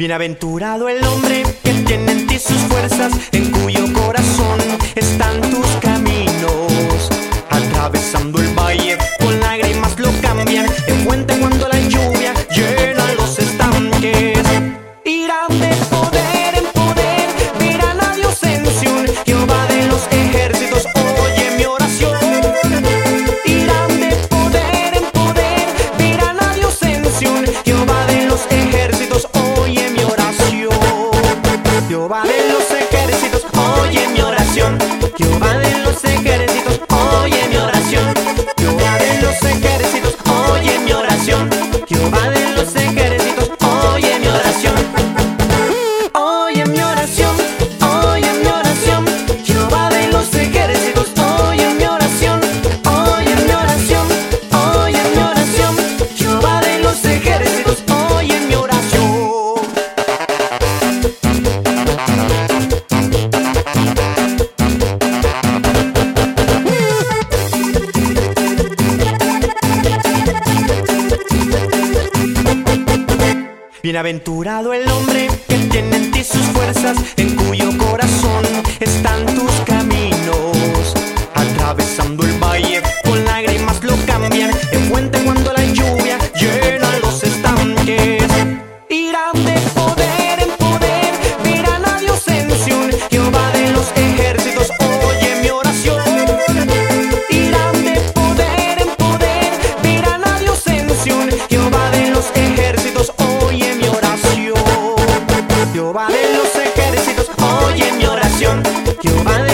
Bienaventurado el hombre que tiene en ti sus fuerzas, en cuyo va los Bienaventurado el hombre que tiene en ti sus fuerzas. En 就爱